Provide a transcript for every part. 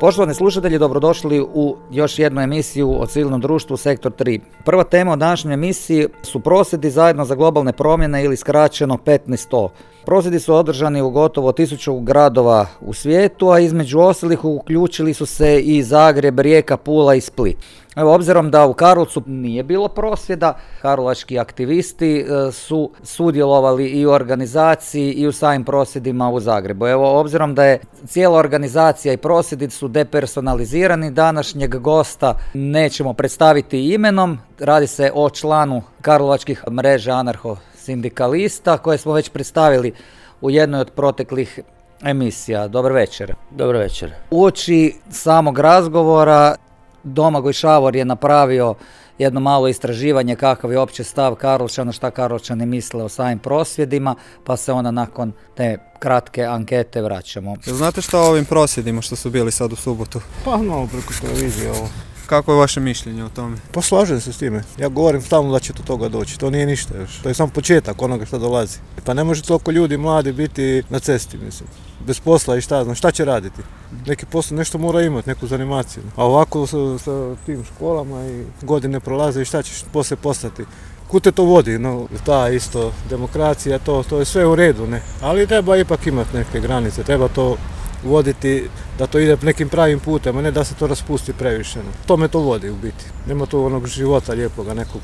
Poštovani slušatelji, dobrodošli u još jednu emisiju o civilnom društvu Sektor 3. Prva tema u današnjoj emisiji su prosvjedi zajedno za globalne promjene ili skraćeno 1500. Prosvjedi su održani u gotovo tisuću gradova u svijetu, a između ostalih uključili su se i Zagreb, Rijeka, Pula i Split. Evo, obzirom da u Karlovcu nije bilo prosvjeda, karlovački aktivisti e, su sudjelovali i u organizaciji i u samim prosvjedima u Zagrebu. Evo, obzirom da je cijela organizacija i prosvjedi su depersonalizirani, današnjeg gosta nećemo predstaviti imenom. Radi se o članu karlovačkih mreža anarho sindikalista koje smo već predstavili u jednoj od proteklih emisija. Dobar večer. Dobar večer. Uoči samog razgovora Domagoj Šavor je napravio jedno malo istraživanje kakav je opće stav Karlovčana, šta Karlovčani misle o samim prosvjedima, pa se onda nakon te kratke ankete vraćamo. Znate šta o ovim prosvjedima što su bili sad u subotu? Pa malo preko televizije ovo. Kako je vaše mišljenje o tome? Pa slažem se s time. Ja govorim stalno da će do toga doći. To nije ništa još. To je samo početak onoga što dolazi. Pa ne može toliko ljudi mladi biti na cesti, mislim. Bez posla i šta znam. Šta će raditi? Neki posao nešto mora imati, neku zanimaciju. A ovako sa, sa tim školama i godine prolaze i šta ćeš poslije postati? Kud te to vodi? No, ta isto demokracija, to, to je sve u redu, ne. Ali treba ipak imati neke granice. Treba to voditi da to ide nekim pravim putem, a ne da se to raspusti previše. To me to vodi u biti. Nema tu onog života lijepoga nekog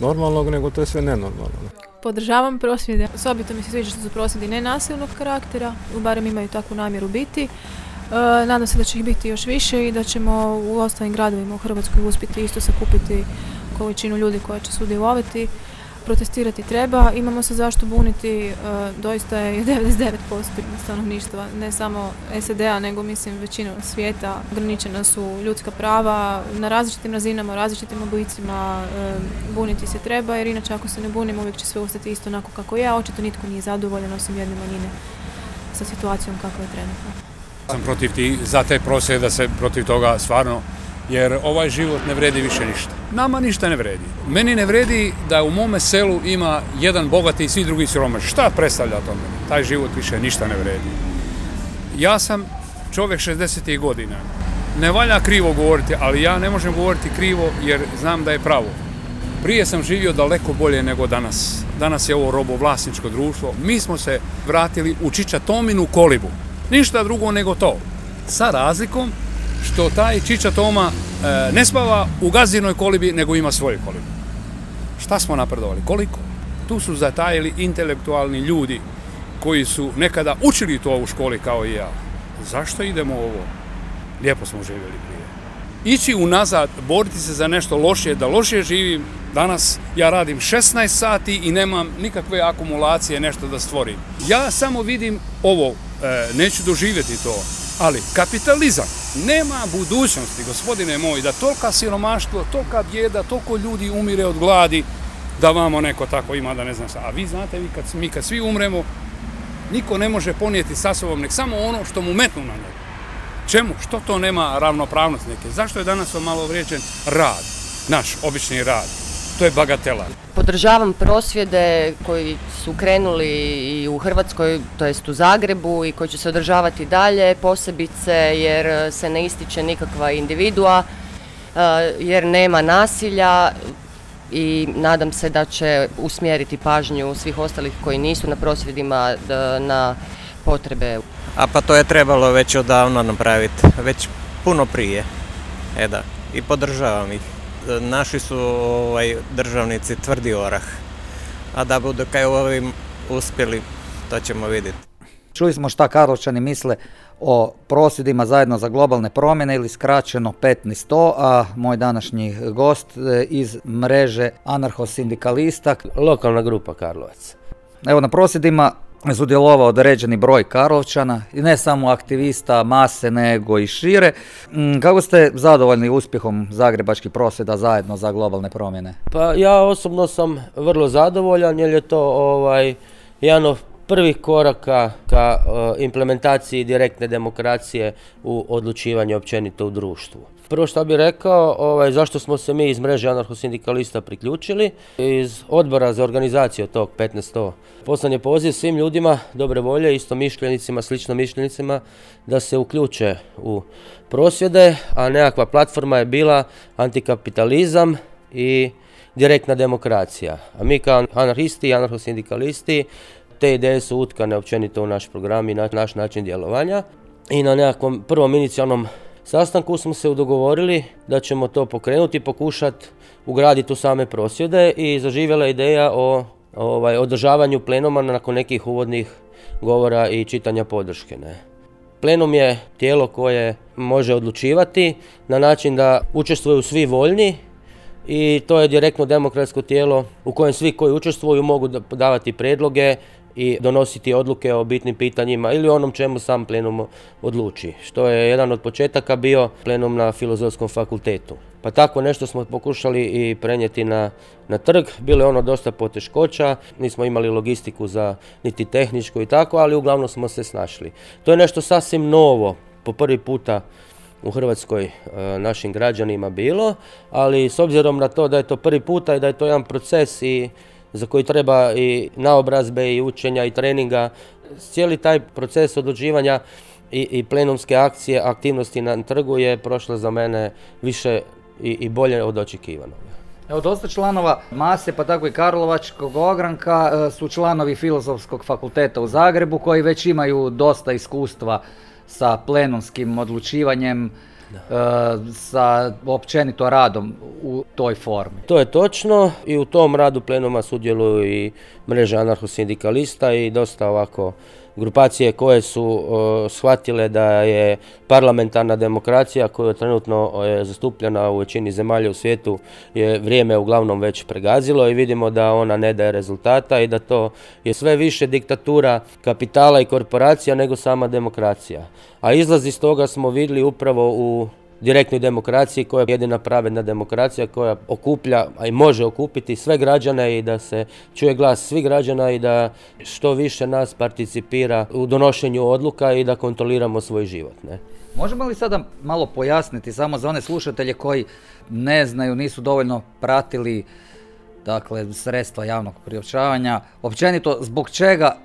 normalnog, nego to je sve nenormalno. Podržavam prosvjede. Osobito mi se sviđa što su prosvjedi nenasilnog karaktera, barem imaju takvu namjeru biti. E, nadam se da će ih biti još više i da ćemo u ostalim gradovima u Hrvatskoj uspjeti isto sakupiti količinu ljudi koja će sudjelovati protestirati treba, imamo se zašto buniti, e, doista je 99% stanovništva, ne samo SED-a, nego mislim većina svijeta, ograničena su ljudska prava na različitim razinama, različitim oblicima, e, buniti se treba, jer inače ako se ne bunimo uvijek će sve ostati isto onako kako je, a očito nitko nije zadovoljan osim jedne manjine sa situacijom kako je trenutno. Sam protiv ti, za te prosvjede da se protiv toga stvarno jer ovaj život ne vredi više ništa. Nama ništa ne vredi. Meni ne vredi da u mome selu ima jedan bogati i svi drugi siromaš. Šta predstavlja to? Taj život više ništa ne vredi. Ja sam čovjek 60. godina. Ne valja krivo govoriti, ali ja ne možem govoriti krivo jer znam da je pravo. Prije sam živio daleko bolje nego danas. Danas je ovo robovlasničko društvo. Mi smo se vratili u Čiča Tominu kolibu. Ništa drugo nego to. Sa razlikom što taj Čiča Toma e, ne spava u gazdinoj kolibi, nego ima svoju kolibu. Šta smo napredovali? Koliko? Tu su zatajili intelektualni ljudi koji su nekada učili to u školi kao i ja. Zašto idemo ovo? Lijepo smo živjeli prije. Ići unazad, boriti se za nešto lošije, da lošije živim. Danas ja radim 16 sati i nemam nikakve akumulacije nešto da stvorim. Ja samo vidim ovo, e, neću doživjeti to, ali kapitalizam nema budućnosti, gospodine moj, da tolika siromaštvo, tolika bijeda, toliko ljudi umire od gladi, da vamo neko tako ima, da ne znam šta. A vi znate, vi kad, mi kad svi umremo, niko ne može ponijeti sa sobom nek samo ono što mu metnu na njega. Čemu? Što to nema ravnopravnost neke? Zašto je danas malo vrijeđen rad? Naš, obični rad. To je bagatela. Podržavam prosvjede koji su krenuli i u Hrvatskoj, to jest u Zagrebu i koji će se održavati dalje, posebice jer se ne ističe nikakva individua, e, jer nema nasilja i nadam se da će usmjeriti pažnju svih ostalih koji nisu na prosvjedima na potrebe. A pa to je trebalo već odavno napraviti, već puno prije. E da, i podržavam ih naši su ovaj, državnici tvrdi orah. A da budu kaj ovim uspjeli, to ćemo vidjeti. Čuli smo šta Karlovčani misle o prosvjedima zajedno za globalne promjene ili skraćeno 1500, a moj današnji gost e, iz mreže anarcho-sindikalista. Lokalna grupa Karlovac. Evo na prosvjedima sudjelovao određeni broj Karlovčana i ne samo aktivista mase nego i šire. Mm, kako ste zadovoljni uspjehom zagrebačkih prosvjeda zajedno za globalne promjene? Pa ja osobno sam vrlo zadovoljan jer je to ovaj jedan prvih koraka ka e, implementaciji direktne demokracije u odlučivanju općenito u društvu. Prvo što bih rekao, ovaj, zašto smo se mi iz mreže anarcho-sindikalista priključili, iz odbora za organizaciju tog 1500. Poslan je poziv svim ljudima dobre volje, isto mišljenicima, slično mišljenicima, da se uključe u prosvjede, a nekakva platforma je bila antikapitalizam i direktna demokracija. A mi kao anarhisti i anarcho-sindikalisti te ideje su utkane općenito u naš program i na naš način djelovanja. I na nekakvom prvom inicijalnom sastanku smo se dogovorili da ćemo to pokrenuti pokušati ugraditi u same prosvjede i zaživjela ideja o ovaj, održavanju plenuma nakon nekih uvodnih govora i čitanja podrške. Ne. Plenum je tijelo koje može odlučivati na način da učestvuju svi voljni i to je direktno demokratsko tijelo u kojem svi koji učestvuju mogu davati predloge i donositi odluke o bitnim pitanjima ili onom čemu sam plenum odluči, što je jedan od početaka bio plenum na Filozofskom fakultetu. Pa tako nešto smo pokušali i prenijeti na, na trg, bilo je ono dosta poteškoća, nismo imali logistiku za niti tehničku i tako, ali uglavnom smo se snašli. To je nešto sasvim novo, po prvi puta u Hrvatskoj e, našim građanima bilo, ali s obzirom na to da je to prvi puta i da je to jedan proces i za koji treba i naobrazbe i učenja i treninga. Cijeli taj proces odlučivanja i, i plenumske akcije, aktivnosti na trgu je prošlo za mene više i, i bolje od očekivanog. Evo, dosta članova Mase, pa tako i Karlovačkog ogranka e, su članovi Filozofskog fakulteta u Zagrebu koji već imaju dosta iskustva sa plenumskim odlučivanjem sa općenito radom u toj formi. To je točno i u tom radu plenuma sudjeluju i mreže anarcho-sindikalista i dosta ovako grupacije koje su shvatile da je parlamentarna demokracija koja je trenutno je zastupljena u većini zemalja u svijetu je vrijeme uglavnom već pregazilo i vidimo da ona ne daje rezultata i da to je sve više diktatura kapitala i korporacija nego sama demokracija. A izlaz iz toga smo vidjeli upravo u direktnoj demokraciji koja je jedina pravedna demokracija koja okuplja, a i može okupiti sve građane i da se čuje glas svih građana i da što više nas participira u donošenju odluka i da kontroliramo svoj život. Ne? Možemo li sada malo pojasniti samo za one slušatelje koji ne znaju, nisu dovoljno pratili dakle, sredstva javnog priopćavanja, općenito zbog čega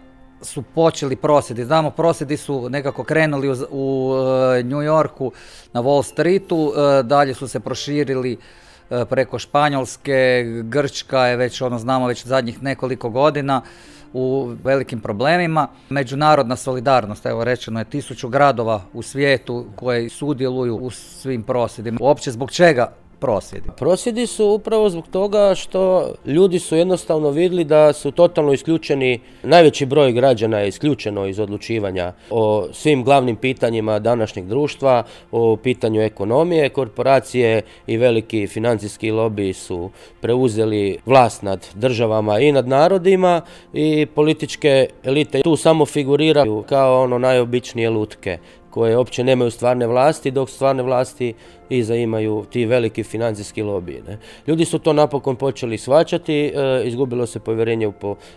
su počeli prosjedi. Znamo, prosjedi su nekako krenuli u, u e, New Yorku na Wall Streetu, e, dalje su se proširili e, preko Španjolske, Grčka je već, ono znamo, već zadnjih nekoliko godina u velikim problemima. Međunarodna solidarnost, evo rečeno je tisuću gradova u svijetu koji sudjeluju u svim prosvjedima. Uopće zbog čega prosvjedi? Prosvjedi su upravo zbog toga što ljudi su jednostavno vidjeli da su totalno isključeni, najveći broj građana je isključeno iz odlučivanja o svim glavnim pitanjima današnjeg društva, o pitanju ekonomije. Korporacije i veliki financijski lobiji su preuzeli vlast nad državama i nad narodima i političke elite tu samo figuriraju kao ono najobičnije lutke koje uopće nemaju stvarne vlasti, dok stvarne vlasti iza imaju ti veliki financijski lobiji. Ne. Ljudi su to napokon počeli svačati, e, izgubilo se povjerenje u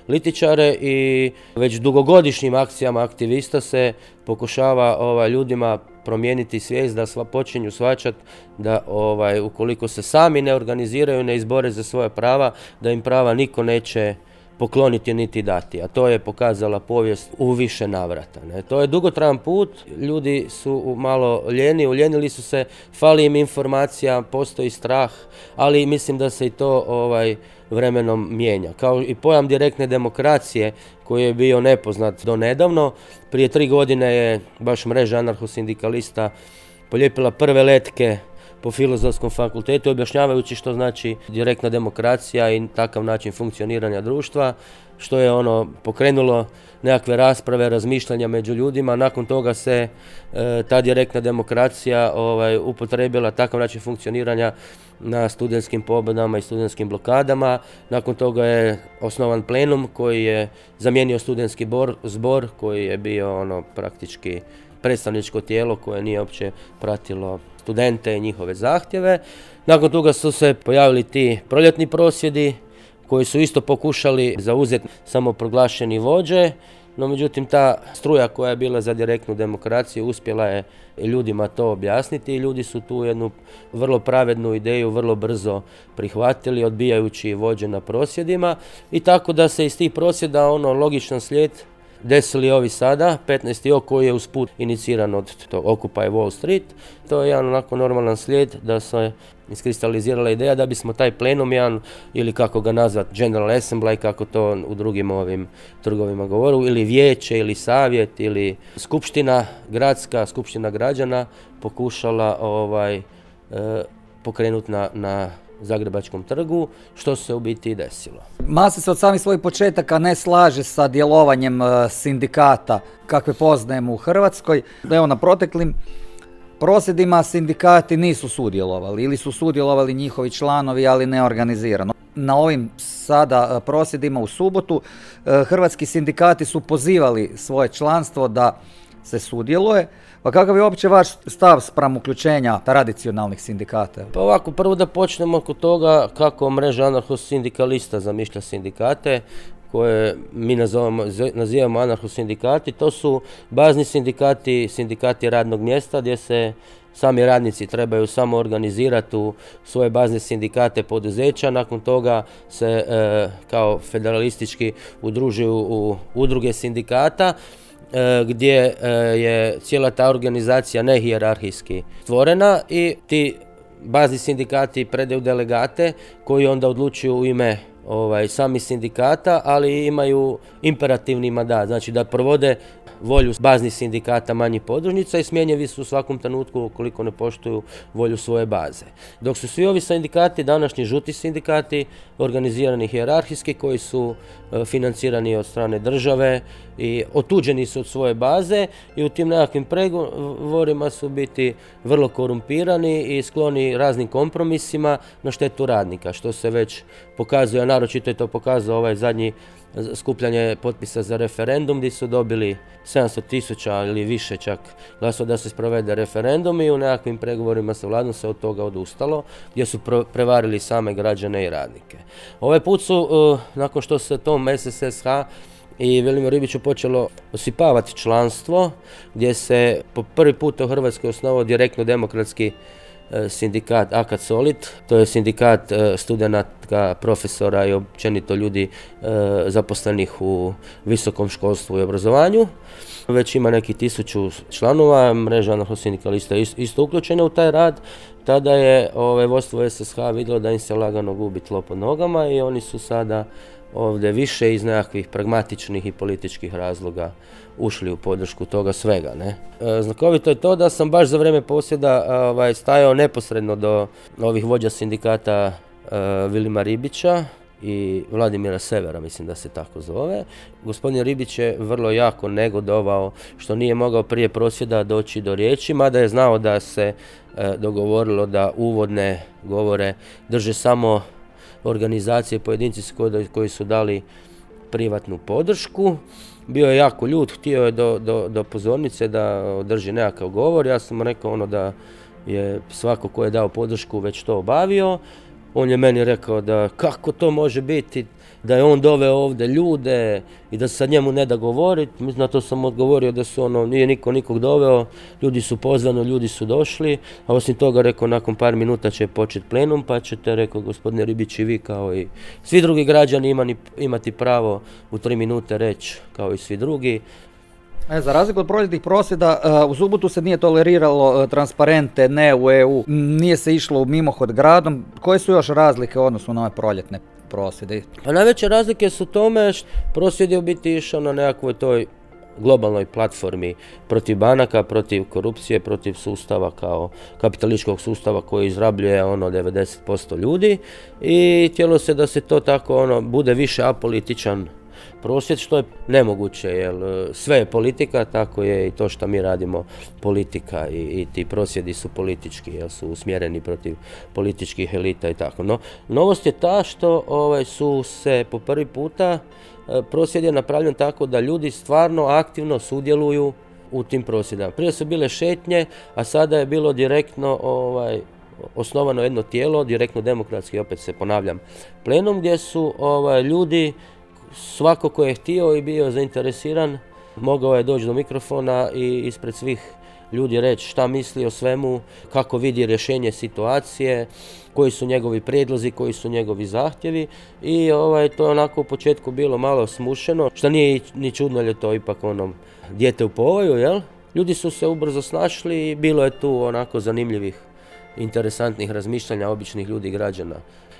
političare i već dugogodišnjim akcijama aktivista se pokušava ovaj, ljudima promijeniti svijest da sva počinju svačati da ovaj, ukoliko se sami ne organiziraju, ne izbore za svoje prava, da im prava niko neće pokloniti niti dati, a to je pokazala povijest u više navrata. Ne. To je dugotrajan put, ljudi su malo ljeni, uljenili su se, fali im informacija, postoji strah, ali mislim da se i to ovaj vremenom mijenja. Kao i pojam direktne demokracije koji je bio nepoznat do nedavno, prije tri godine je baš mreža anarcho-sindikalista polijepila prve letke po filozofskom fakultetu objašnjavajući što znači direktna demokracija i takav način funkcioniranja društva, što je ono pokrenulo nekakve rasprave, razmišljanja među ljudima. Nakon toga se e, ta direktna demokracija ovaj, upotrebila takav način funkcioniranja na studentskim pobedama i studentskim blokadama. Nakon toga je osnovan plenum koji je zamijenio studentski zbor koji je bio ono praktički predstavničko tijelo koje nije uopće pratilo studente i njihove zahtjeve. Nakon toga su se pojavili ti proljetni prosvjedi koji su isto pokušali zauzeti samoproglašeni vođe no međutim ta struja koja je bila za direktnu demokraciju uspjela je ljudima to objasniti i ljudi su tu jednu vrlo pravednu ideju vrlo brzo prihvatili odbijajući vođe na prosvjedima i tako da se iz tih prosvjeda ono logičan slijed desili ovi sada, 15. koji je usput iniciran od tog Occupy Wall Street. To je jedan onako normalan slijed da se iskristalizirala ideja da bismo taj plenum jedan, ili kako ga nazvat, General Assembly, kako to u drugim ovim trgovima govoru, ili vijeće, ili savjet, ili skupština gradska, skupština građana pokušala ovaj, e, pokrenuti na, na Zagrebačkom trgu, što se u biti desilo. Masa se od samih svojih početaka ne slaže sa djelovanjem e, sindikata kakve poznajemo u Hrvatskoj. Evo na proteklim prosvjedima sindikati nisu sudjelovali ili su sudjelovali njihovi članovi, ali ne organizirano. Na ovim sada e, prosvjedima u subotu e, hrvatski sindikati su pozivali svoje članstvo da se sudjeluje. Pa kakav je uopće vaš stav spram uključenja tradicionalnih sindikata? Pa ovako, prvo da počnemo kod toga kako mreža anarcho-sindikalista zamišlja sindikate koje mi nazovamo, nazivamo anarcho-sindikati. To su bazni sindikati, sindikati radnog mjesta gdje se sami radnici trebaju samo organizirati u svoje bazne sindikate poduzeća, nakon toga se e, kao federalistički udružuju u udruge sindikata gdje e, je cijela ta organizacija nehijerarhijski stvorena i ti bazni sindikati predaju delegate koji onda odlučuju u ime ovaj, sami sindikata, ali imaju imperativni mandat, znači da provode volju baznih sindikata manjih podružnica i smjenjevi su u svakom trenutku ukoliko ne poštuju volju svoje baze. Dok su svi ovi sindikati, današnji žuti sindikati, organizirani hijerarhijski koji su e, financirani od strane države i otuđeni su od svoje baze i u tim nekakvim pregovorima su biti vrlo korumpirani i skloni raznim kompromisima na štetu radnika, što se već pokazuje, naročito je to pokazao ovaj zadnji skupljanje potpisa za referendum gdje su dobili 700 tisuća ili više čak glasova da se sprovede referendum i u nekakvim pregovorima sa vladom se od toga odustalo gdje su prevarili same građane i radnike. Ovaj put su, uh, nakon što se tom SSSH i Velimir Ribiću počelo osipavati članstvo gdje se po prvi put u Hrvatskoj osnovao direktno demokratski sindikat AKAT Solid, to je sindikat e, studenata, profesora i općenito ljudi e, zaposlenih u visokom školstvu i obrazovanju. Već ima neki tisuću članova, mreža anarcho-sindikalista je isto uključena u taj rad. Tada je ovaj, vodstvo SSH vidjelo da im se lagano gubi tlo pod nogama i oni su sada ovdje više iz nekakvih pragmatičnih i političkih razloga ušli u podršku toga svega. Ne? E, znakovito je to da sam baš za vrijeme posjeda ovaj, stajao neposredno do ovih vođa sindikata e, Vilima Ribića i Vladimira Severa, mislim da se tako zove. Gospodin Ribić je vrlo jako negodovao što nije mogao prije prosvjeda doći do riječi, mada je znao da se e, dogovorilo da uvodne govore drže samo organizacije, pojedinci koji su dali privatnu podršku. Bio je jako ljud, htio je do, do, do pozornice da održi nekakav govor. Ja sam mu rekao ono da je svako ko je dao podršku već to obavio. On je meni rekao da kako to može biti, da je on doveo ovdje ljude i da se sad njemu ne da govoriti. Mislim na to sam odgovorio da su ono, nije niko nikog doveo, ljudi su pozvani, ljudi su došli, a osim toga rekao nakon par minuta će početi plenum pa ćete, rekao gospodine Ribić i vi kao i svi drugi građani imani, imati pravo u tri minute reći kao i svi drugi. E, za razliku od proljetnih prosvjeda, e, u subotu se nije toleriralo e, transparente, ne u EU, nije se išlo u mimohod gradom. Koje su još razlike u odnosu na ove proljetne prosvjede? Pa najveće razlike su tome što prosvjed je u biti išao na nekakvoj toj globalnoj platformi protiv banaka, protiv korupcije, protiv sustava kao kapitalističkog sustava koji izrabljuje ono 90% ljudi i htjelo se da se to tako ono bude više apolitičan prosvjed, što je nemoguće, jer e, sve je politika, tako je i to što mi radimo politika i, i ti prosvjedi su politički, jer su usmjereni protiv političkih elita i tako. No, novost je ta što ovaj, su se po prvi puta e, prosvjed je napravljen tako da ljudi stvarno aktivno sudjeluju u tim prosvjedama. Prije su bile šetnje, a sada je bilo direktno ovaj, osnovano jedno tijelo, direktno demokratski, opet se ponavljam, plenom gdje su ovaj, ljudi svako ko je htio i bio zainteresiran mogao je doći do mikrofona i ispred svih ljudi reći šta misli o svemu, kako vidi rješenje situacije, koji su njegovi prijedlozi, koji su njegovi zahtjevi i ovaj, to je onako u početku bilo malo smušeno, što nije ni čudno jer je to ipak ono dijete u povoju, jel? Ljudi su se ubrzo snašli i bilo je tu onako zanimljivih, interesantnih razmišljanja običnih ljudi i građana.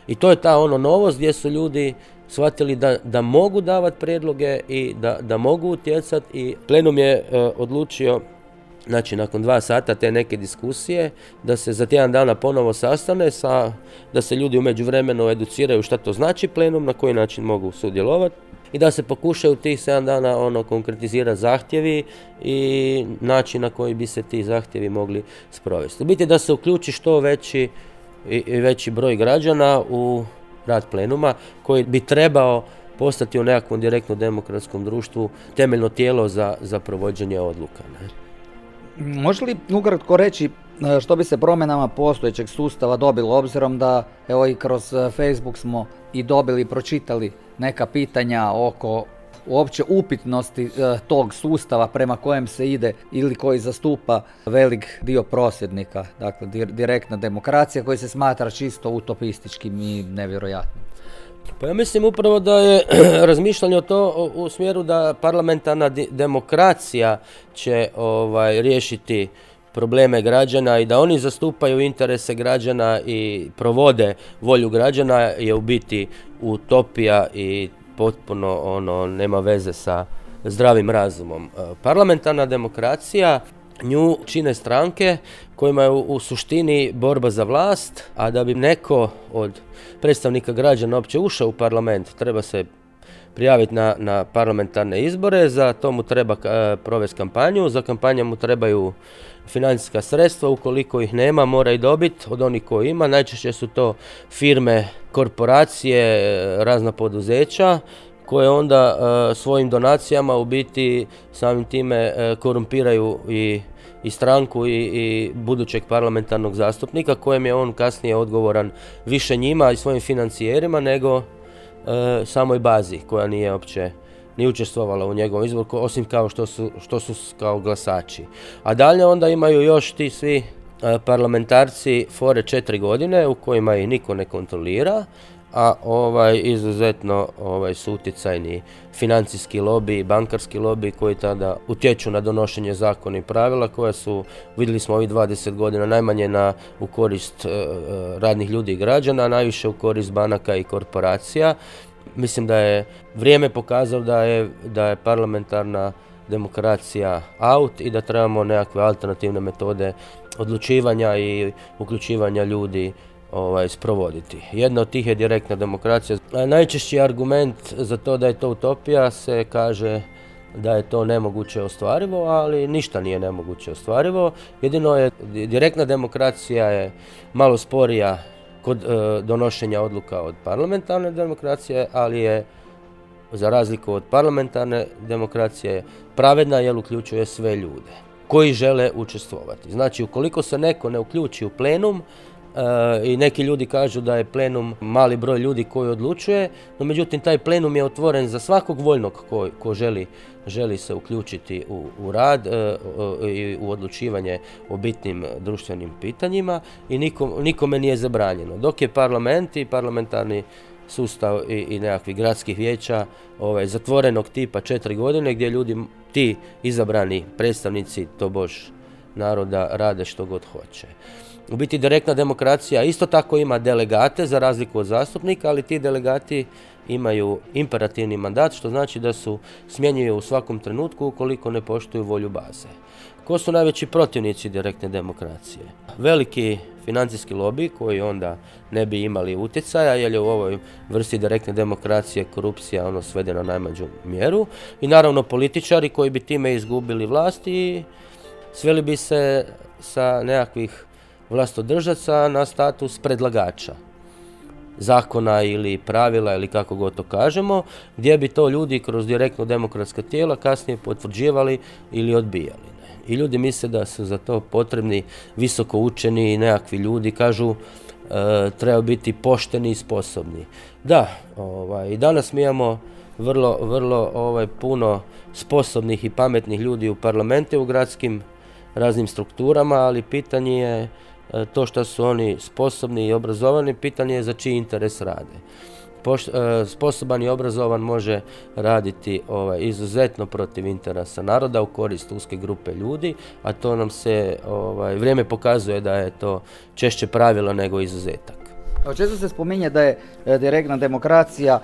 I to je ta ono novost gdje su ljudi shvatili da, da mogu davati prijedloge i da, da mogu utjecati i plenum je e, odlučio znači nakon dva sata te neke diskusije, da se za tjedan dana ponovo sastane, sa, da se ljudi u međuvremenu educiraju šta to znači plenum, na koji način mogu sudjelovati i da se pokušaju tih 7 dana ono konkretizirati zahtjevi i način na koji bi se ti zahtjevi mogli sprovesti. U biti da se uključi što veći i veći broj građana u rad plenuma koji bi trebao postati u nekakvom direktnom demokratskom društvu temeljno tijelo za, za provođenje odluka. Ne? Može li ukratko reći e, što bi se promjenama postojećeg sustava dobilo obzirom da evo i kroz e, Facebook smo i dobili i pročitali neka pitanja oko uopće upitnosti e, tog sustava prema kojem se ide ili koji zastupa velik dio prosvjednika, dakle direktna demokracija koji se smatra čisto utopističkim i nevjerojatnim. Pa ja mislim upravo da je razmišljanje o to u smjeru da parlamentarna demokracija će ovaj, riješiti probleme građana i da oni zastupaju interese građana i provode volju građana je u biti utopija i potpuno ono nema veze sa zdravim razumom. E, parlamentarna demokracija nju čine stranke kojima je u, suštini borba za vlast, a da bi neko od predstavnika građana uopće ušao u parlament, treba se prijaviti na, na parlamentarne izbore, za to mu treba e, provesti kampanju, za kampanju mu trebaju financijska sredstva, ukoliko ih nema mora i dobiti od onih koji ima, najčešće su to firme, korporacije, e, razna poduzeća koje onda e, svojim donacijama u biti samim time e, korumpiraju i, i stranku i, i budućeg parlamentarnog zastupnika kojem je on kasnije odgovoran više njima i svojim financijerima nego samoj bazi koja nije uopće ni učestvovala u njegovom izboru, osim kao što su, što su kao glasači. A dalje onda imaju još ti svi parlamentarci fore četiri godine u kojima ih niko ne kontrolira a ovaj izuzetno ovaj su utjecajni financijski lobby, bankarski lobby koji tada utječu na donošenje zakona i pravila koja su, vidjeli smo ovih 20 godina, najmanje na, u korist e, radnih ljudi i građana, a najviše u korist banaka i korporacija. Mislim da je vrijeme pokazalo da je, da je parlamentarna demokracija out i da trebamo nekakve alternativne metode odlučivanja i uključivanja ljudi ovaj, sprovoditi. Jedna od tih je direktna demokracija. Najčešći argument za to da je to utopija se kaže da je to nemoguće ostvarivo, ali ništa nije nemoguće ostvarivo. Jedino je direktna demokracija je malo sporija kod e, donošenja odluka od parlamentarne demokracije, ali je za razliku od parlamentarne demokracije pravedna jer uključuje sve ljude koji žele učestvovati. Znači, ukoliko se neko ne uključi u plenum, i neki ljudi kažu da je plenum mali broj ljudi koji odlučuje, no međutim taj plenum je otvoren za svakog voljnog ko, ko želi, želi se uključiti u, u rad e, i u odlučivanje o bitnim društvenim pitanjima i nikom, nikome nije zabranjeno. Dok je parlament i parlamentarni sustav i, i nekakvih gradskih vijeća ovaj, zatvorenog tipa četiri godine gdje ljudi, ti izabrani predstavnici, to bož naroda, rade što god hoće. U biti direktna demokracija isto tako ima delegate za razliku od zastupnika, ali ti delegati imaju imperativni mandat, što znači da su smjenjuju u svakom trenutku ukoliko ne poštuju volju baze. Ko su najveći protivnici direktne demokracije? Veliki financijski lobby koji onda ne bi imali utjecaja jer je u ovoj vrsti direktne demokracije korupcija ono svede na najmanju mjeru i naravno političari koji bi time izgubili vlast i sveli bi se sa nekakvih vlastodržaca na status predlagača zakona ili pravila ili kako god to kažemo, gdje bi to ljudi kroz direktno demokratska tijela kasnije potvrđivali ili odbijali. I ljudi misle da su za to potrebni visoko učeni i nekakvi ljudi, kažu e, treba biti pošteni i sposobni. Da, ovaj, danas mi imamo vrlo, vrlo ovaj, puno sposobnih i pametnih ljudi u parlamente u gradskim raznim strukturama, ali pitanje je to što su oni sposobni i obrazovani, pitanje je za čiji interes rade. E, sposoban i obrazovan može raditi ovaj, izuzetno protiv interesa naroda u korist uske grupe ljudi, a to nam se ovaj, vrijeme pokazuje da je to češće pravilo nego izuzetak. Često se spominje da je e, direktna demokracija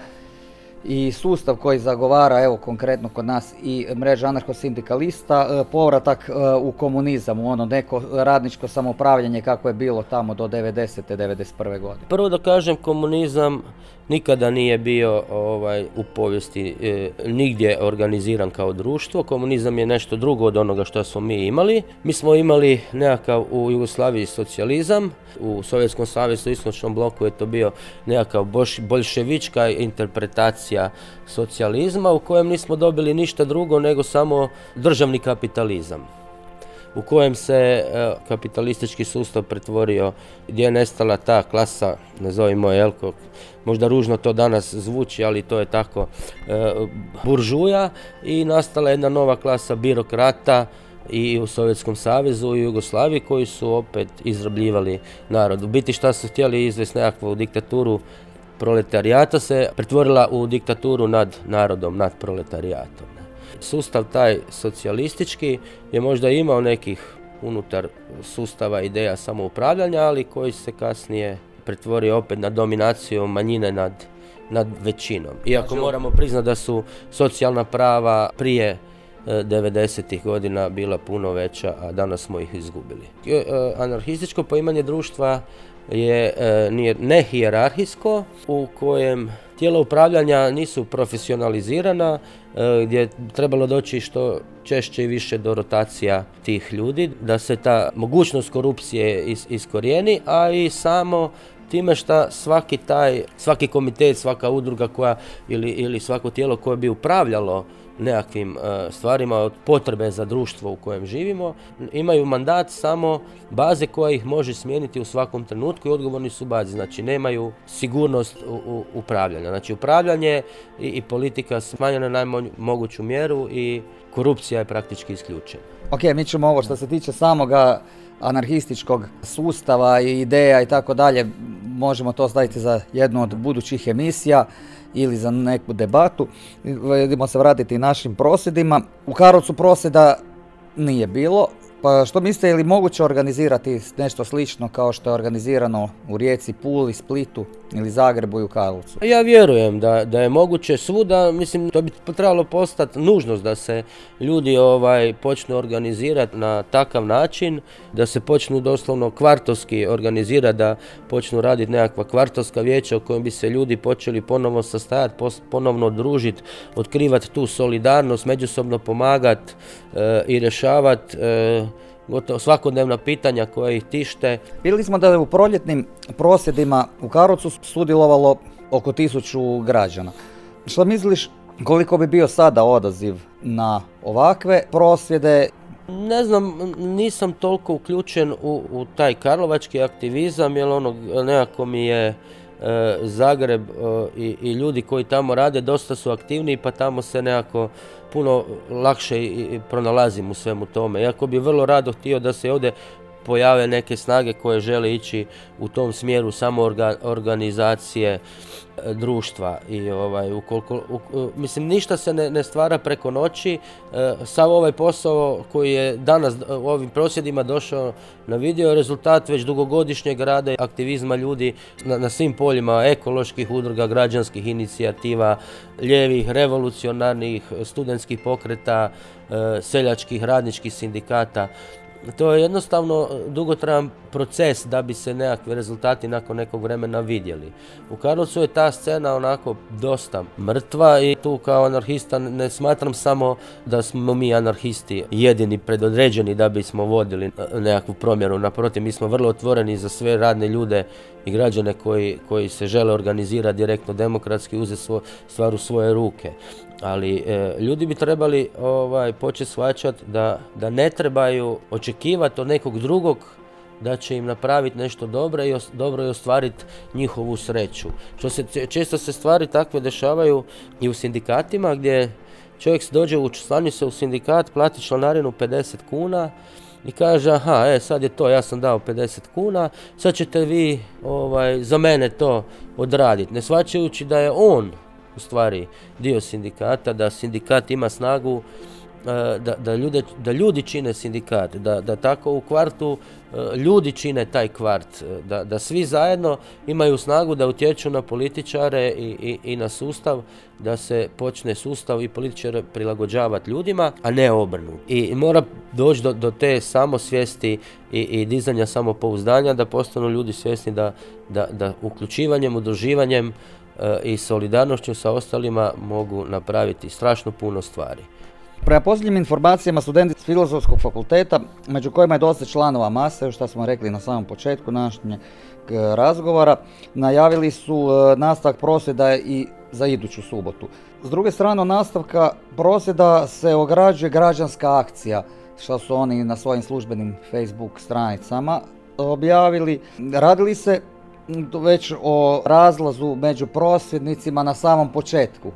i sustav koji zagovara, evo konkretno kod nas i mreža anarcho-sindikalista, e, povratak e, u komunizam, u ono neko radničko samoupravljanje kako je bilo tamo do 90. 91. godine. Prvo da kažem, komunizam nikada nije bio ovaj, u povijesti e, nigdje organiziran kao društvo. Komunizam je nešto drugo od onoga što smo mi imali. Mi smo imali nekakav u Jugoslaviji socijalizam, u Sovjetskom savezu, istočnom bloku je to bio nekakav bolševička interpretacija socijalizma u kojem nismo dobili ništa drugo nego samo državni kapitalizam u kojem se e, kapitalistički sustav pretvorio gdje je nestala ta klasa, nazovimo je možda ružno to danas zvuči, ali to je tako, e, buržuja i nastala jedna nova klasa birokrata i u Sovjetskom savezu i Jugoslaviji koji su opet izrabljivali narod. U biti šta su htjeli izvesti nekakvu diktaturu proletarijata se pretvorila u diktaturu nad narodom, nad proletarijatom. Sustav taj socijalistički je možda imao nekih unutar sustava ideja samoupravljanja, ali koji se kasnije pretvorio opet na dominaciju manjine nad, nad većinom. Iako znači, moramo priznati da su socijalna prava prije 90. E, godina bila puno veća, a danas smo ih izgubili. E, anarhističko poimanje društva je nije ne hijerarhijsko u kojem tijela upravljanja nisu profesionalizirana, e, gdje je trebalo doći što češće i više do rotacija tih ljudi, da se ta mogućnost korupcije is, iskorijeni, a i samo time što svaki taj, svaki komitet, svaka udruga koja ili, ili svako tijelo koje bi upravljalo nekakvim e, stvarima od potrebe za društvo u kojem živimo, imaju mandat samo baze koja ih može smijeniti u svakom trenutku i odgovorni su bazi, znači nemaju sigurnost u, upravljanja. Znači upravljanje i, i politika smanjena na najmoguću mjeru i korupcija je praktički isključena. Ok, mi ćemo ovo što se tiče samoga anarhističkog sustava i ideja i tako dalje, možemo to staviti za jednu od budućih emisija ili za neku debatu. Idemo se vratiti našim prosjedima. U Karlovcu prosjeda nije bilo, pa što mislite, je li moguće organizirati nešto slično kao što je organizirano u Rijeci, Puli, Splitu ili Zagrebu i u Karlovcu? Ja vjerujem da, da je moguće svuda, mislim to bi trebalo postati nužnost da se ljudi ovaj počnu organizirati na takav način, da se počnu doslovno kvartovski organizirati, da počnu raditi nekakva kvartovska vijeća u kojem bi se ljudi počeli ponovno sastajati, ponovno družiti, otkrivati tu solidarnost, međusobno pomagati i rješavati e, gotovo svakodnevna pitanja koja ih tište. Vidjeli smo da je u proljetnim prosvjedima u Karlovcu sudjelovalo oko tisuću građana. Što misliš koliko bi bio sada odaziv na ovakve prosvjede? Ne znam, nisam toliko uključen u, u taj karlovački aktivizam, jer ono nekako mi je Zagreb e, i, ljudi koji tamo rade dosta su aktivniji pa tamo se nekako puno lakše i pronalazim u svemu tome. Iako bi vrlo rado htio da se ovdje pojave neke snage koje žele ići u tom smjeru samo organizacije e, društva i ovaj ukoliko mislim ništa se ne, ne stvara preko noći. E, sav ovaj posao koji je danas u ovim prosvjedima došao na video rezultat već dugogodišnjeg rada i aktivizma ljudi na, na svim poljima ekoloških udruga građanskih inicijativa ljevih revolucionarnih studentskih pokreta e, seljačkih radničkih sindikata to je jednostavno dugotrajan proces da bi se nekakvi rezultati nakon nekog vremena vidjeli. U Karlovcu je ta scena onako dosta mrtva i tu kao anarhista ne smatram samo da smo mi anarhisti jedini predodređeni da bismo vodili nekakvu promjenu. Naprotiv, mi smo vrlo otvoreni za sve radne ljude i građane koji, koji se žele organizirati direktno demokratski, uzeti stvar u svoje ruke ali e, ljudi bi trebali ovaj, početi shvaćati da, da ne trebaju očekivati od nekog drugog da će im napraviti nešto dobro i, dobro i ostvariti njihovu sreću. Što se, često se stvari takve dešavaju i u sindikatima gdje čovjek dođe u se u sindikat, plati članarinu 50 kuna i kaže aha, e, sad je to, ja sam dao 50 kuna, sad ćete vi ovaj, za mene to odraditi. Ne svačajući da je on u stvari dio sindikata, da sindikat ima snagu E, da, da, ljude, da ljudi čine sindikat, da, da tako u kvartu e, ljudi čine taj kvart, e, da, da svi zajedno imaju snagu da utječu na političare i, i, i na sustav, da se počne sustav i političare prilagođavati ljudima, a ne obrnu. I mora doći do, do te samosvijesti i, i dizanja samopouzdanja da postanu ljudi svjesni da, da, da uključivanjem, udruživanjem i solidarnošću sa ostalima mogu napraviti strašno puno stvari. Prema posljednjim informacijama studenti s filozofskog fakulteta, među kojima je dosta članova mase, što smo rekli na samom početku našeg razgovora, najavili su e, nastavak prosvjeda i za iduću subotu. S druge strane, nastavka prosvjeda se ograđuje građanska akcija, što su oni na svojim službenim Facebook stranicama objavili. Radili se već o razlazu među prosvjednicima na samom početku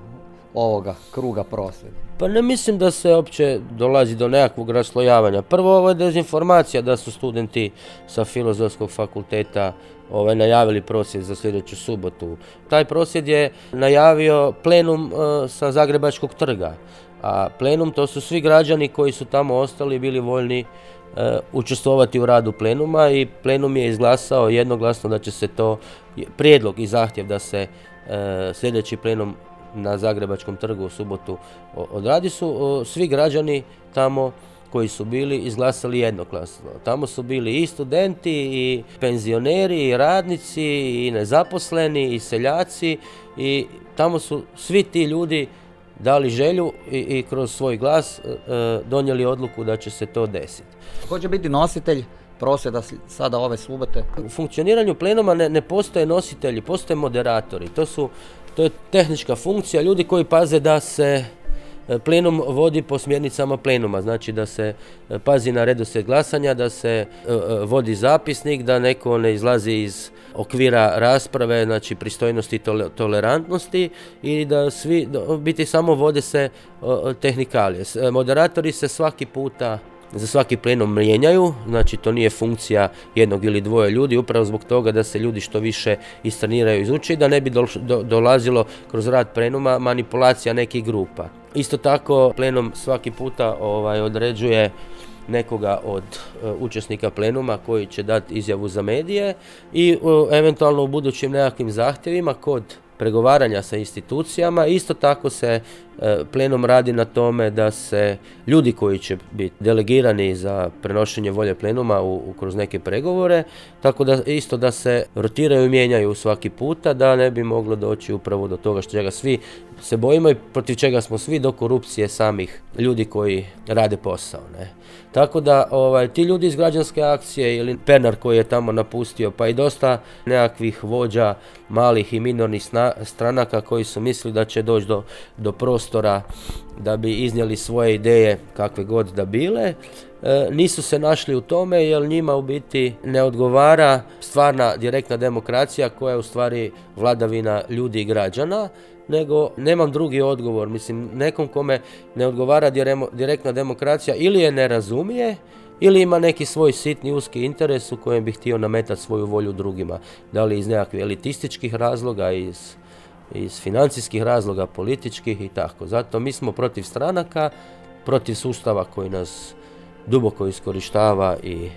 ovoga kruga prosvjeda. Pa ne mislim da se uopće dolazi do nekakvog raslojavanja. Prvo ovo je dezinformacija da su studenti sa filozofskog fakulteta ovaj, najavili prosvjed za sljedeću subotu. Taj prosvjed je najavio plenum e, sa Zagrebačkog trga. A plenum to su svi građani koji su tamo ostali bili voljni učestvovati u radu plenuma i plenum je izglasao jednoglasno da će se to prijedlog i zahtjev da se e, sljedeći plenum na Zagrebačkom trgu u subotu odradi su svi građani tamo koji su bili izglasali jednoglasno. Tamo su bili i studenti, i penzioneri, i radnici, i nezaposleni, i seljaci i tamo su svi ti ljudi dali želju i, i kroz svoj glas e, e, donijeli odluku da će se to desiti. Ko će biti nositelj prosvjeda sada ove subote? U funkcioniranju plenuma ne, ne postoje nositelji, postoje moderatori. To su to je tehnička funkcija, ljudi koji paze da se plenum vodi po smjernicama plenuma, znači da se e, pazi na redoslijed glasanja, da se e, vodi zapisnik, da neko ne izlazi iz okvira rasprave, znači pristojnosti i tolerantnosti i da svi, biti samo vode se tehnikalije. Moderatori se svaki puta za svaki plenum mijenjaju, znači to nije funkcija jednog ili dvoje ljudi, upravo zbog toga da se ljudi što više istreniraju izuči, da ne bi dolazilo kroz rad plenuma manipulacija nekih grupa. Isto tako plenum svaki puta ovaj, određuje nekoga od uh, učesnika plenuma koji će dati izjavu za medije i eventualno u budućim nekakvim zahtjevima kod pregovaranja sa institucijama. Isto tako se e, plenom radi na tome da se ljudi koji će biti delegirani za prenošenje volje plenuma u, kroz neke pregovore, tako da isto da se rotiraju i mijenjaju svaki puta, da ne bi moglo doći upravo do toga što čega svi se bojimo i protiv čega smo svi do korupcije samih ljudi koji rade posao. Ne. Tako da ovaj, ti ljudi iz građanske akcije ili Pernar koji je tamo napustio, pa i dosta nekakvih vođa malih i minornih stranaka koji su mislili da će doći do, do prostora da bi iznijeli svoje ideje kakve god da bile, e, nisu se našli u tome jer njima u biti ne odgovara stvarna direktna demokracija koja je u stvari vladavina ljudi i građana nego nemam drugi odgovor. Mislim, nekom kome ne odgovara direktna demokracija ili je ne razumije, ili ima neki svoj sitni uski interes u kojem bi htio nametati svoju volju drugima. Da li iz nekakvih elitističkih razloga, iz, iz financijskih razloga, političkih i tako. Zato mi smo protiv stranaka, protiv sustava koji nas duboko iskorištava i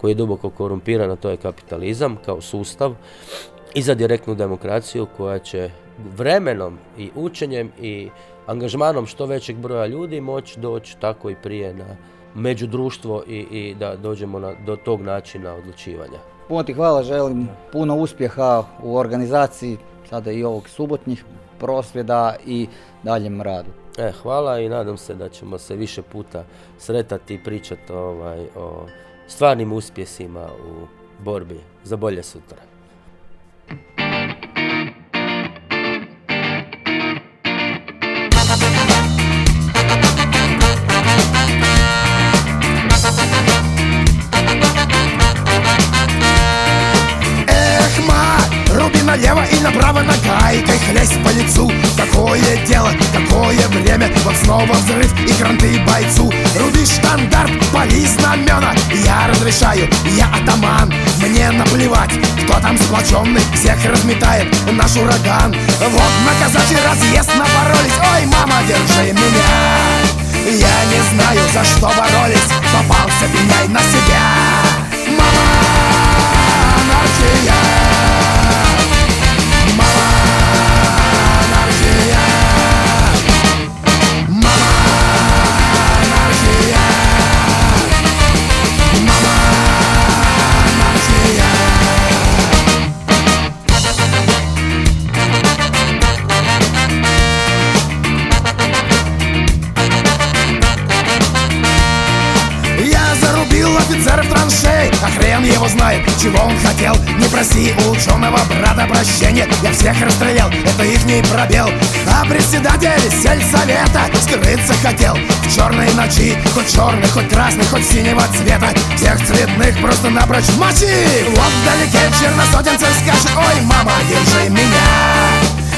koji je duboko korumpiran, a to je kapitalizam kao sustav i za direktnu demokraciju koja će vremenom i učenjem i angažmanom što većeg broja ljudi moći doći tako i prije na međudruštvo i, i da dođemo na, do tog načina odlučivanja. Puno ti hvala, želim puno uspjeha u organizaciji sada i ovog subotnjih prosvjeda i daljem radu. E, hvala i nadam se da ćemo se više puta sretati i pričati ovaj, o stvarnim uspjesima u borbi za bolje sutra. Дело, какое время. Вот снова взрыв и кранты бойцу. Руби штандарт, пали знамена. Я разрешаю, я атаман. Мне наплевать, кто там сплоченный Всех разметает наш ураган. Вот на казачий разъезд напоролись. Ой, мама, держи меня. Я не знаю, за что боролись. Попался пеняй на себя. Мама, анархия всех расстрелял, это ихний пробел. А председатель сельсовета Скрыться хотел. В черной ночи Хоть черный, хоть красный, хоть синего цвета. Всех цветных просто напрочь мочи. Вот вдалеке черносотенцы скажет Ой, мама, держи меня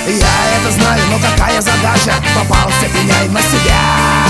Я это знаю, но какая задача? Попался пеняй на себя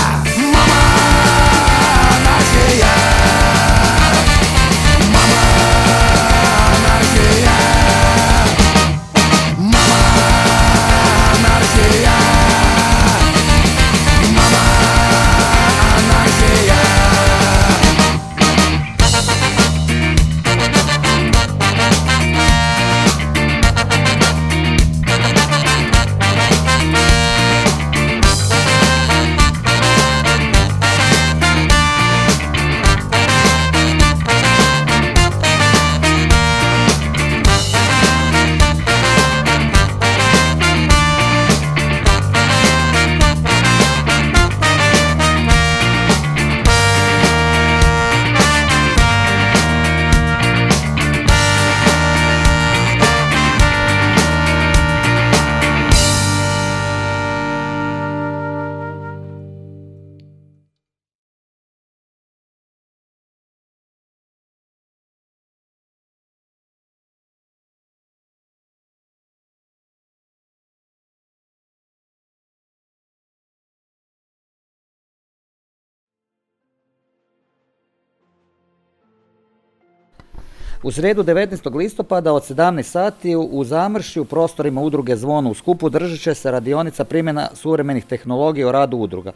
U sredu 19. listopada od 17 sati u Zamrši u prostorima udruge Zvono u skupu držat će se radionica primjena suvremenih tehnologija o radu udruga.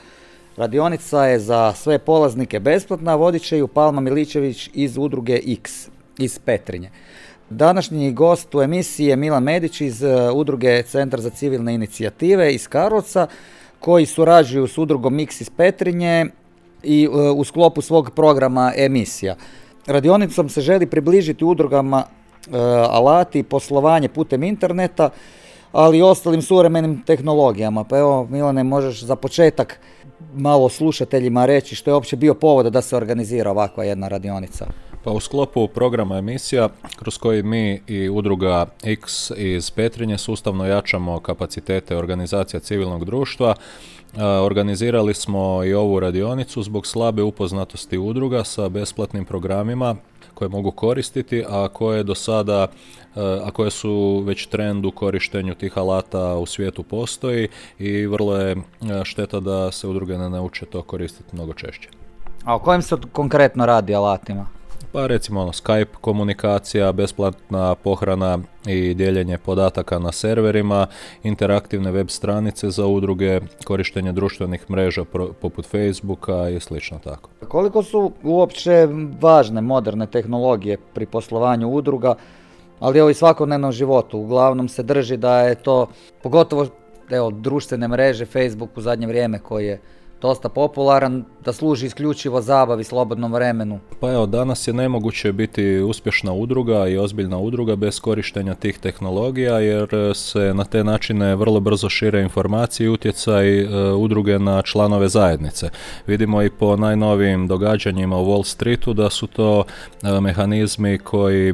Radionica je za sve polaznike besplatna, vodit će ju Palma Miličević iz udruge X iz Petrinje. Današnji gost u emisiji je Milan Medić iz e, udruge Centar za civilne inicijative iz Karlovca koji surađuju s udrugom X iz Petrinje i e, u sklopu svog programa emisija. Radionicom se želi približiti udrugama e, alati i poslovanje putem interneta, ali i ostalim suvremenim tehnologijama. Pa evo, Milane, možeš za početak malo slušateljima reći što je uopće bio povod da se organizira ovakva jedna radionica. Pa u sklopu programa emisija kroz koji mi i udruga X iz Petrinje sustavno jačamo kapacitete organizacija civilnog društva, organizirali smo i ovu radionicu zbog slabe upoznatosti udruga sa besplatnim programima koje mogu koristiti, a koje do sada, a, a koje su već trend u korištenju tih alata u svijetu postoji i vrlo je a, šteta da se udruge ne nauče to koristiti mnogo češće. A o kojim se konkretno radi alatima? Pa recimo ono, Skype komunikacija, besplatna pohrana i dijeljenje podataka na serverima, interaktivne web stranice za udruge, korištenje društvenih mreža pro- poput Facebooka i slično tako. Koliko su uopće važne moderne tehnologije pri poslovanju udruga, ali evo i svakodnevnom životu. Uglavnom se drži da je to, pogotovo evo, društvene mreže, Facebook u zadnje vrijeme koji je dosta popularan, da služi isključivo zabavi, slobodnom vremenu. Pa evo, danas je nemoguće biti uspješna udruga i ozbiljna udruga bez korištenja tih tehnologija jer e, se na te načine vrlo brzo šire informacije i utjecaj e, udruge na članove zajednice. Vidimo i po najnovijim događanjima u Wall Streetu da su to e, mehanizmi koji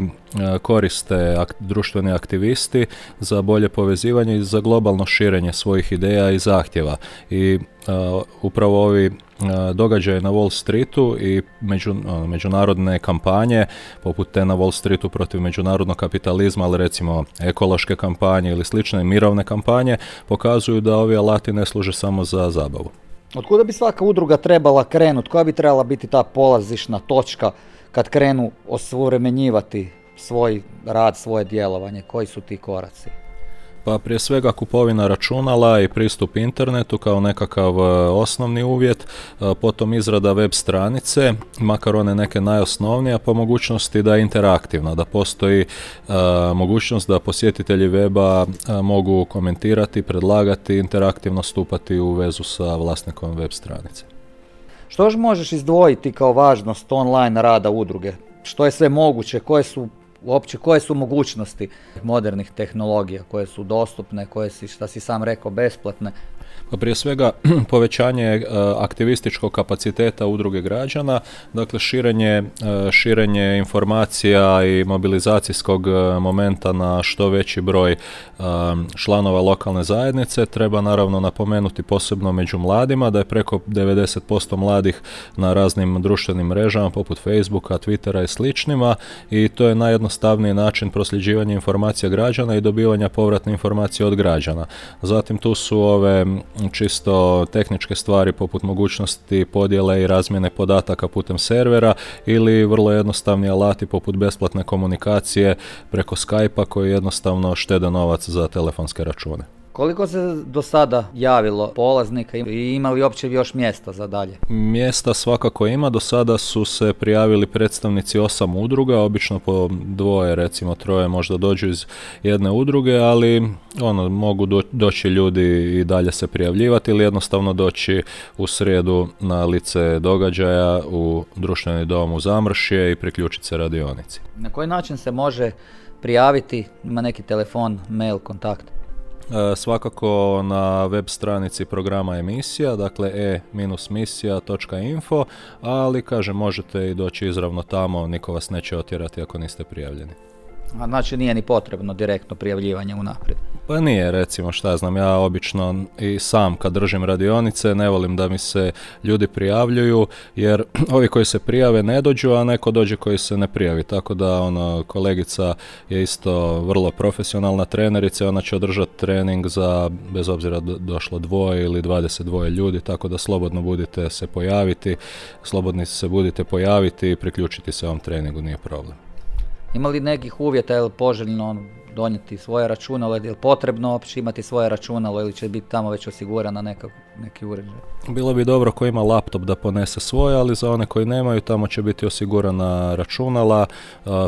koriste društveni aktivisti za bolje povezivanje i za globalno širenje svojih ideja i zahtjeva. I upravo ovi događaje na Wall Streetu i među, međunarodne kampanje, poput te na Wall Streetu protiv međunarodnog kapitalizma, ali recimo ekološke kampanje ili slične mirovne kampanje, pokazuju da ovi alati ne služe samo za zabavu. Od kuda bi svaka udruga trebala krenuti? Koja bi trebala biti ta polazišna točka kad krenu osuvremenjivati svoj rad, svoje djelovanje? Koji su ti koraci? Pa prije svega kupovina računala i pristup internetu kao nekakav e, osnovni uvjet, e, potom izrada web stranice, makar one neke najosnovnije, po mogućnosti da je interaktivna, da postoji e, mogućnost da posjetitelji weba mogu komentirati, predlagati, interaktivno stupati u vezu sa vlasnikom web stranice. Što još možeš izdvojiti kao važnost online rada udruge? Što je sve moguće? Koje su uopće koje su mogućnosti modernih tehnologija koje su dostupne, koje si, šta si sam rekao, besplatne. Pa prije svega povećanje e, aktivističkog kapaciteta udruge građana, dakle širenje, e, širenje informacija i mobilizacijskog e, momenta na što veći broj članova lokalne zajednice. Treba naravno napomenuti posebno među mladima da je preko 90% mladih na raznim društvenim mrežama poput Facebooka, Twittera i sličnima i to je najjednostavniji način prosljeđivanja informacija građana i dobivanja povratne informacije od građana. Zatim tu su ove čisto tehničke stvari poput mogućnosti podjele i razmjene podataka putem servera ili vrlo jednostavni alati poput besplatne komunikacije preko Skype-a koji jednostavno štede novac za telefonske račune. Koliko se do sada javilo polaznika i ima li uopće još mjesta za dalje? Mjesta svakako ima, do sada su se prijavili predstavnici osam udruga, obično po dvoje, recimo troje možda dođu iz jedne udruge, ali ono, mogu doći ljudi i dalje se prijavljivati ili jednostavno doći u srijedu na lice događaja u društveni dom u Zamršje i priključiti se radionici. Na koji način se može prijaviti, ima neki telefon, mail, kontakt? E, svakako na web stranici programa emisija, dakle e-misija.info, ali kaže možete i doći izravno tamo, niko vas neće otjerati ako niste prijavljeni. A znači nije ni potrebno direktno prijavljivanje unaprijed? Pa nije, recimo, šta znam, ja obično i sam kad držim radionice ne volim da mi se ljudi prijavljuju, jer ovi koji se prijave ne dođu, a neko dođe koji se ne prijavi. Tako da, ono, kolegica je isto vrlo profesionalna trenerica, ona će održati trening za, bez obzira došlo dvoje ili dvoje ljudi, tako da slobodno budite se pojaviti, slobodni se budite pojaviti i priključiti se ovom treningu, nije problem. Ima li nekih uvjeta, je li poželjno donijeti svoje računalo, je li potrebno uopće imati svoje računalo ili će biti tamo već osigurana neka, neki uređaj? Bilo bi dobro ko ima laptop da ponese svoje, ali za one koji nemaju tamo će biti osigurana računala,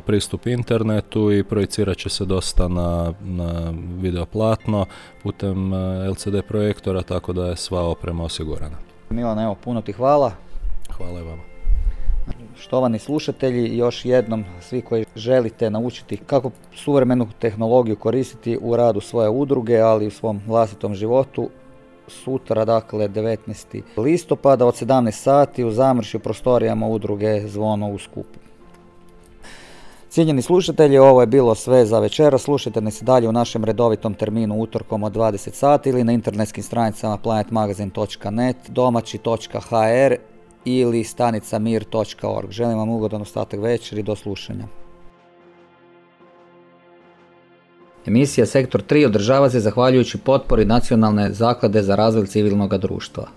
pristup internetu i projicirat će se dosta na, na videoplatno putem LCD projektora, tako da je sva oprema osigurana. Milan, evo, puno ti hvala. Hvala i vama. Štovani slušatelji, još jednom svi koji želite naučiti kako suvremenu tehnologiju koristiti u radu svoje udruge, ali u svom vlastitom životu, sutra, dakle 19. listopada od 17 sati u zamršju prostorijama udruge Zvono u skupu. Cijenjeni slušatelji, ovo je bilo sve za večera. Slušajte nas dalje u našem redovitom terminu utorkom od 20 sati ili na internetskim stranicama planetmagazin.net, domaći.hr ili stanica mir.org. Želim vam ugodan ostatak večeri do slušanja. Emisija Sektor 3 održava se zahvaljujući potpori Nacionalne zaklade za razvoj civilnog društva.